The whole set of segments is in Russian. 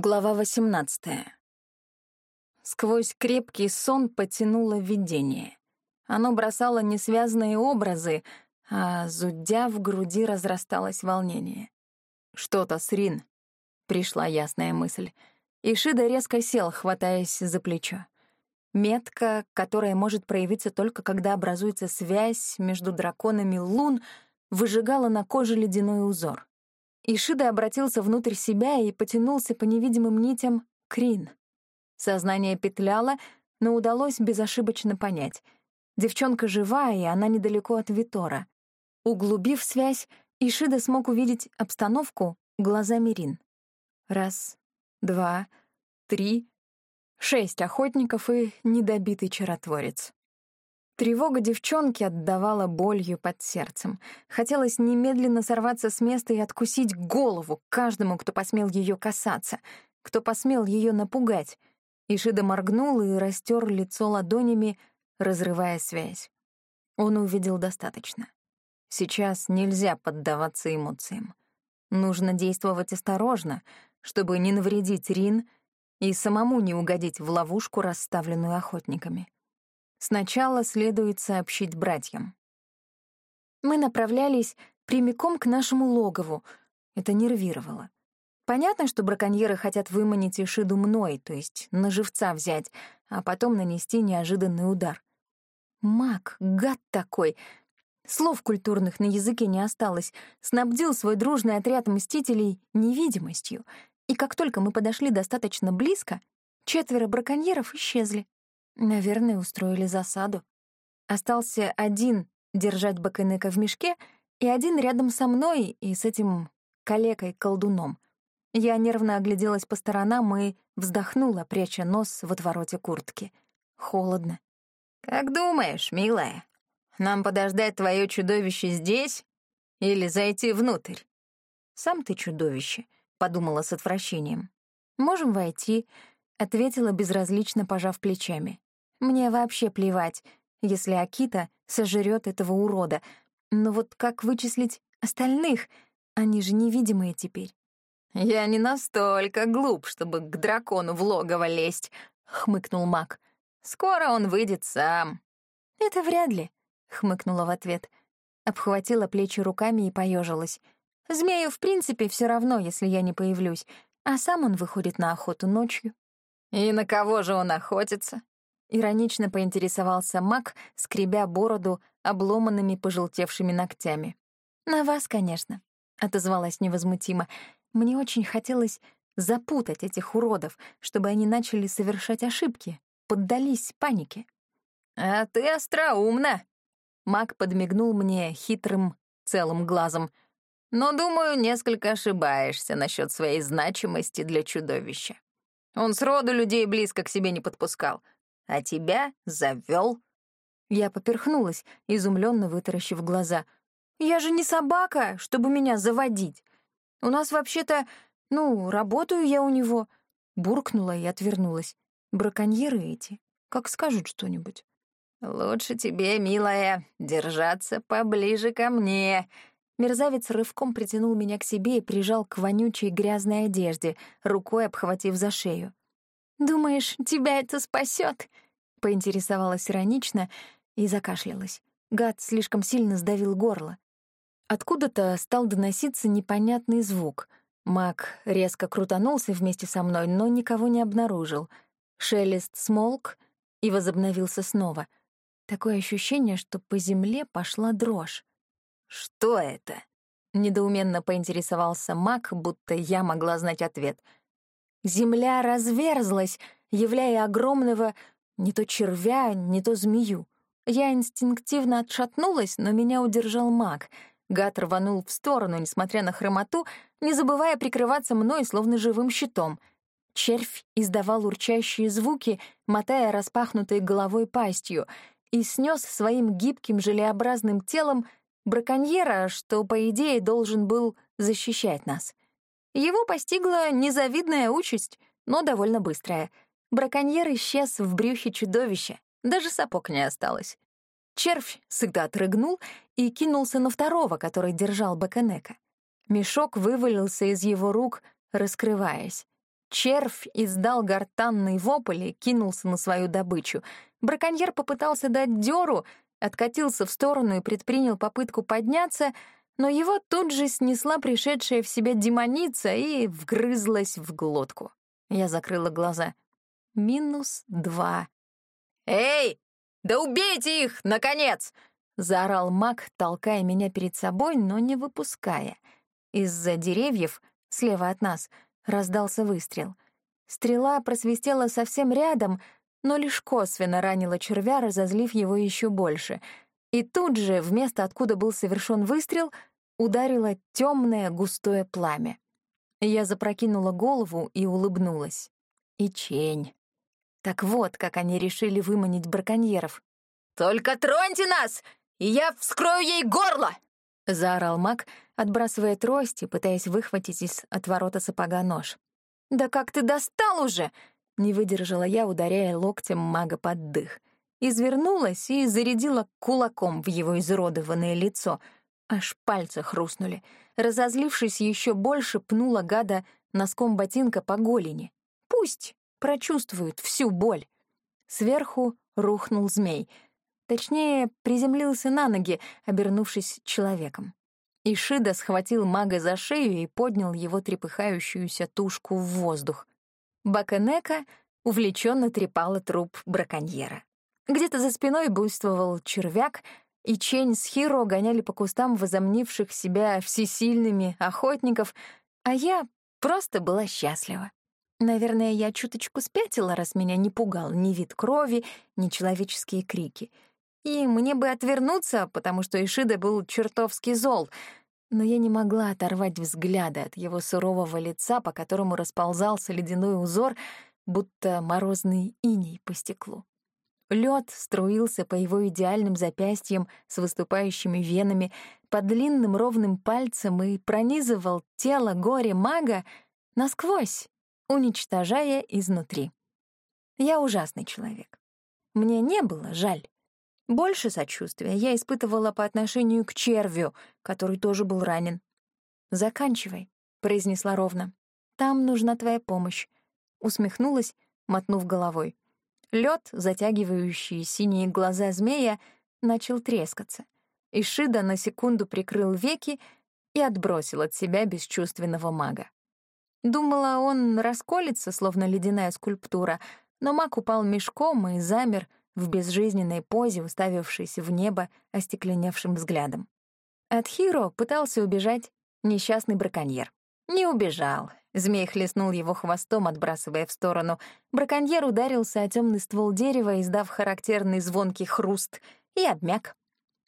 Глава 18. Сквозь крепкий сон потянуло видение. Оно бросало несвязные образы, а зудя в груди разрасталось волнение. «Что-то с Рин», — пришла ясная мысль. Ишида резко сел, хватаясь за плечо. Метка, которая может проявиться только когда образуется связь между драконами лун, выжигала на коже ледяной узор. Ишида обратился внутрь себя и потянулся по невидимым нитям к Рин. Сознание петляло, но удалось безошибочно понять. Девчонка жива, и она недалеко от Витора. Углубив связь, Ишида смог увидеть обстановку глазами Рин. Раз, два, три, шесть охотников и недобитый чаротворец. Тревога девчонки отдавала болью под сердцем. Хотелось немедленно сорваться с места и откусить голову каждому, кто посмел ее касаться, кто посмел ее напугать. Ишида моргнул и растер лицо ладонями, разрывая связь. Он увидел достаточно. Сейчас нельзя поддаваться эмоциям. Нужно действовать осторожно, чтобы не навредить Рин и самому не угодить в ловушку, расставленную охотниками. Сначала следует сообщить братьям. Мы направлялись прямиком к нашему логову. Это нервировало. Понятно, что браконьеры хотят выманить Ишиду мной, то есть на живца взять, а потом нанести неожиданный удар. Маг, гад такой, слов культурных на языке не осталось, снабдил свой дружный отряд мстителей невидимостью, и как только мы подошли достаточно близко, четверо браконьеров исчезли. Наверное, устроили засаду. Остался один держать Бакенека в мешке и один рядом со мной и с этим калекой-колдуном. Я нервно огляделась по сторонам и вздохнула, пряча нос в отвороте куртки. Холодно. «Как думаешь, милая, нам подождать твое чудовище здесь или зайти внутрь?» «Сам ты чудовище», — подумала с отвращением. «Можем войти», — ответила безразлично, пожав плечами. Мне вообще плевать, если Акита сожрет этого урода. Но вот как вычислить остальных? Они же невидимые теперь. «Я не настолько глуп, чтобы к дракону в логово лезть», — хмыкнул маг. «Скоро он выйдет сам». «Это вряд ли», — хмыкнула в ответ. Обхватила плечи руками и поежилась. «Змею, в принципе, все равно, если я не появлюсь, а сам он выходит на охоту ночью». «И на кого же он охотится?» Иронично поинтересовался маг, скребя бороду обломанными пожелтевшими ногтями. «На вас, конечно», — отозвалась невозмутимо. «Мне очень хотелось запутать этих уродов, чтобы они начали совершать ошибки, поддались панике». «А ты остроумна!» Маг подмигнул мне хитрым целым глазом. «Но, думаю, несколько ошибаешься насчет своей значимости для чудовища. Он сроду людей близко к себе не подпускал — а тебя завел. Я поперхнулась, изумленно вытаращив глаза. «Я же не собака, чтобы меня заводить. У нас вообще-то, ну, работаю я у него». Буркнула и отвернулась. Браконьеры эти, как скажут что-нибудь. «Лучше тебе, милая, держаться поближе ко мне». Мерзавец рывком притянул меня к себе и прижал к вонючей грязной одежде, рукой обхватив за шею. «Думаешь, тебя это спасет? поинтересовалась иронично и закашлялась. Гад слишком сильно сдавил горло. Откуда-то стал доноситься непонятный звук. Мак резко крутанулся вместе со мной, но никого не обнаружил. Шелест смолк и возобновился снова. Такое ощущение, что по земле пошла дрожь. «Что это?» — недоуменно поинтересовался Мак, будто я могла знать ответ — Земля разверзлась, являя огромного не то червя, не то змею. Я инстинктивно отшатнулась, но меня удержал маг. Гад рванул в сторону, несмотря на хромоту, не забывая прикрываться мной, словно живым щитом. Червь издавал урчащие звуки, мотая распахнутой головой пастью, и снес своим гибким желеобразным телом браконьера, что, по идее, должен был защищать нас. Его постигла незавидная участь, но довольно быстрая. Браконьер исчез в брюхе чудовища, даже сапог не осталось. Червь сыто отрыгнул и кинулся на второго, который держал Баканека. Мешок вывалился из его рук, раскрываясь. червь издал гортанный вопль и кинулся на свою добычу. Браконьер попытался дать дёру, откатился в сторону и предпринял попытку подняться, но его тут же снесла пришедшая в себя демоница и вгрызлась в глотку. Я закрыла глаза. Минус два. «Эй, да убейте их, наконец!» — заорал маг, толкая меня перед собой, но не выпуская. Из-за деревьев, слева от нас, раздался выстрел. Стрела просвистела совсем рядом, но лишь косвенно ранила червя, разозлив его еще больше. И тут же, вместо откуда был совершен выстрел, ударило темное густое пламя. Я запрокинула голову и улыбнулась. И чень. Так вот, как они решили выманить браконьеров. «Только троньте нас, и я вскрою ей горло!» — заорал маг, отбрасывая трость и пытаясь выхватить из отворота сапога нож. «Да как ты достал уже!» — не выдержала я, ударяя локтем мага под дых. Извернулась и зарядила кулаком в его изуродованное лицо. Аж пальцы хрустнули. Разозлившись еще больше, пнула гада носком ботинка по голени. «Пусть!» прочувствует всю боль. Сверху рухнул змей. Точнее, приземлился на ноги, обернувшись человеком. Ишида схватил мага за шею и поднял его трепыхающуюся тушку в воздух. Баканека увлеченно трепала труп браконьера. Где-то за спиной буйствовал червяк, и Чень с Хиро гоняли по кустам возомнивших себя всесильными охотников, а я просто была счастлива. Наверное, я чуточку спятила, раз меня не пугал ни вид крови, ни человеческие крики. И мне бы отвернуться, потому что Ишида был чертовски зол, но я не могла оторвать взгляда от его сурового лица, по которому расползался ледяной узор, будто морозный иней по стеклу. Лед струился по его идеальным запястьям с выступающими венами, по длинным ровным пальцам и пронизывал тело горе-мага насквозь, уничтожая изнутри. Я ужасный человек. Мне не было жаль. Больше сочувствия я испытывала по отношению к червю, который тоже был ранен. «Заканчивай», — произнесла ровно. «Там нужна твоя помощь», — усмехнулась, мотнув головой. Лед, затягивающий синие глаза змея, начал трескаться. Ишида на секунду прикрыл веки и отбросил от себя бесчувственного мага. Думала, он расколется, словно ледяная скульптура, но маг упал мешком и замер в безжизненной позе, уставившись в небо остекленевшим взглядом. От Хиро пытался убежать несчастный браконьер. Не убежал. Змей хлестнул его хвостом, отбрасывая в сторону. Браконьер ударился о темный ствол дерева, издав характерный звонкий хруст, и обмяк.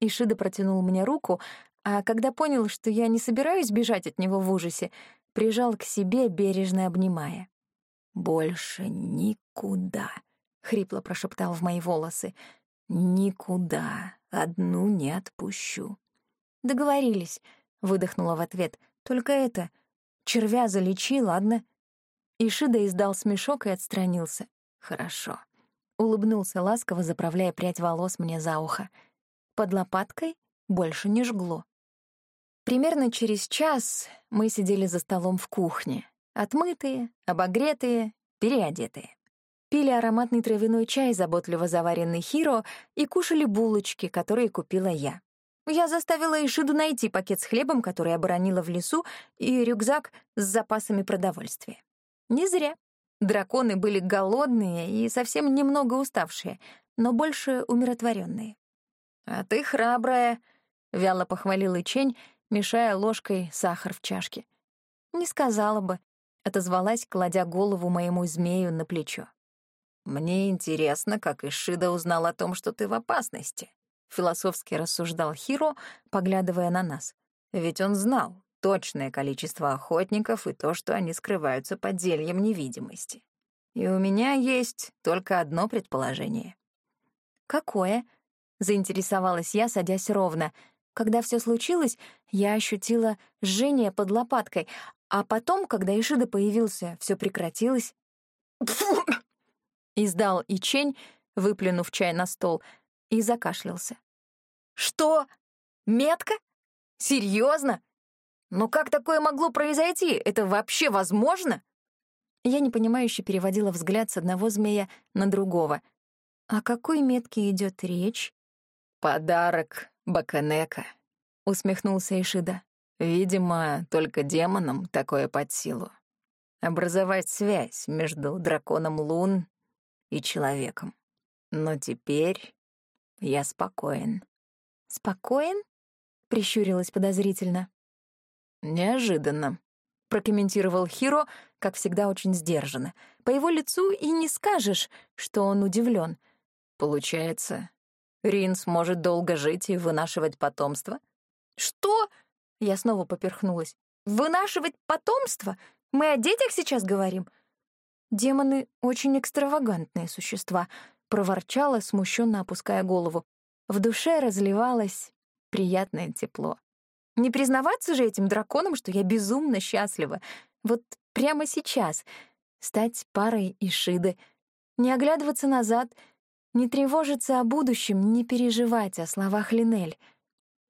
Ишида протянул мне руку, а когда понял, что я не собираюсь бежать от него в ужасе, прижал к себе, бережно обнимая. «Больше никуда», — хрипло прошептал в мои волосы. «Никуда. Одну не отпущу». «Договорились», — выдохнула в ответ. «Только это... Червя залечи, ладно?» Ишида издал смешок и отстранился. «Хорошо». Улыбнулся ласково, заправляя прядь волос мне за ухо. Под лопаткой больше не жгло. Примерно через час мы сидели за столом в кухне, отмытые, обогретые, переодетые. Пили ароматный травяной чай, заботливо заваренный Хиро, и кушали булочки, которые купила я. Я заставила Ишиду найти пакет с хлебом, который оборонила в лесу, и рюкзак с запасами продовольствия. Не зря. Драконы были голодные и совсем немного уставшие, но больше умиротворенные. «А ты храбрая», — вяло похвалил Ичень, мешая ложкой сахар в чашке. «Не сказала бы», — отозвалась, кладя голову моему змею на плечо. «Мне интересно, как Ишида узнал о том, что ты в опасности», — философски рассуждал Хиро, поглядывая на нас. «Ведь он знал точное количество охотников и то, что они скрываются под зельем невидимости. И у меня есть только одно предположение». «Какое?» — заинтересовалась я, садясь ровно — когда все случилось, я ощутила жжение под лопаткой, а потом, когда Ишида появился, все прекратилось. Издал Ичень, выплюнув чай на стол, и закашлялся. «Что? Метка? Серьезно? Но как такое могло произойти? Это вообще возможно?» Я непонимающе переводила взгляд с одного змея на другого. О какой метке идет речь? «Подарок Баканека», — усмехнулся Ишида. «Видимо, только демонам такое под силу. Образовать связь между драконом Лун и человеком. Но теперь я спокоен». «Спокоен?» — прищурилась подозрительно. «Неожиданно», — прокомментировал Хиро, как всегда очень сдержанно. По его лицу и не скажешь, что он удивлен. «Получается, Рин сможет долго жить и вынашивать потомство?» «Что?» — я снова поперхнулась. «Вынашивать потомство? Мы о детях сейчас говорим?» «Демоны — очень экстравагантные существа», — проворчала, смущенно опуская голову. В душе разливалось приятное тепло. Не признаваться же этим драконам, что я безумно счастлива. Вот прямо сейчас. Стать парой Ишиды. Не оглядываться назад, не тревожиться о будущем, не переживать о словах Линель.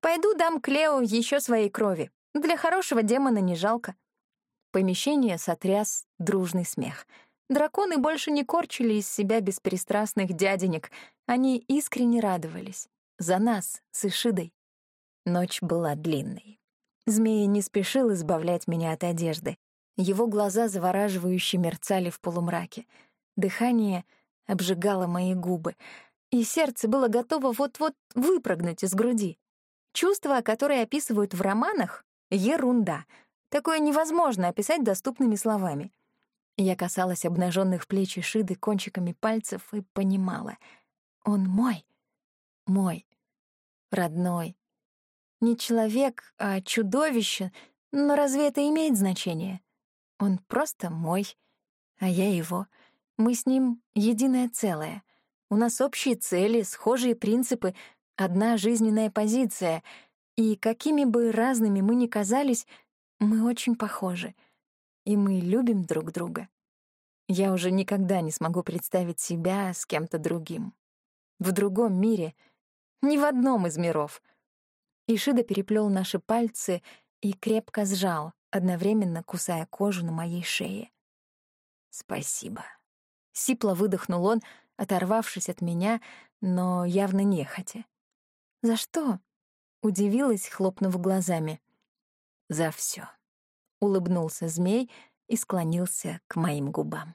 Пойду дам Клео еще своей крови. Для хорошего демона не жалко. Помещение сотряс дружный смех. Драконы больше не корчили из себя беспристрастных дяденек. Они искренне радовались. За нас с Ишидой. Ночь была длинной. Змея не спешил избавлять меня от одежды. Его глаза завораживающе мерцали в полумраке. Дыхание обжигало мои губы, и сердце было готово вот-вот выпрыгнуть из груди. Чувства, которые описывают в романах — ерунда. Такое невозможно описать доступными словами. Я касалась обнаженных плеч шиды кончиками пальцев и понимала. Он мой, мой, родной, не человек, а чудовище, но разве это имеет значение? Он просто мой, а я его. Мы с ним единое целое. У нас общие цели, схожие принципы, одна жизненная позиция. И какими бы разными мы ни казались, мы очень похожи. И мы любим друг друга. Я уже никогда не смогу представить себя с кем-то другим. В другом мире, ни в одном из миров — Ишида переплел наши пальцы и крепко сжал, одновременно кусая кожу на моей шее. «Спасибо». Сипло выдохнул он, оторвавшись от меня, но явно нехотя. «За что?» — удивилась, хлопнув глазами. «За все. Улыбнулся змей и склонился к моим губам.